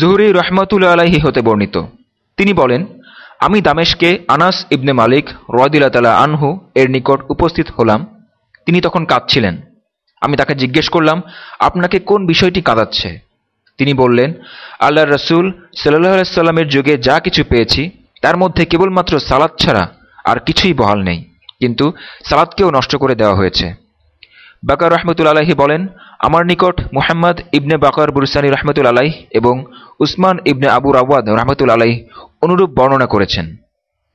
Zuhri রহমতুল্লা আলাহি হতে বর্ণিত। তিনি বলেন, আমি দামেশকে আনাস ইবনে মালিক রয়দিল্লা তালা আনহু এর নিকট উপস্থিত হলাম। তিনি তখন কাঁদছিলেন। আমি তাকে জিজ্ঞেস করলাম, আপনাকে কোন বিষয়টি কাঁদাচ্ছে? তিনি বললেন আল্লাহ রসুল সাল্লাহ সাল্লামের যুগে যা কিছু পেয়েছি, তার মধ্যে কেবলমাত্র সালাদ ছাড়া আর কিছুই বহাল নেই। কিন্তু সালাদকেও নষ্ট করে দেওয়া হয়েছে। বাকার রহমতুল আলাহি বলেন, আমার নিকট মুহাম্মদ ইবনে বাকর বুরসানি রহমতুল আলাহ এবং উসমান ইবনে আবু রাওয়াদ রহমতুল আলাহ অনুরূপ বর্ণনা করেছেন।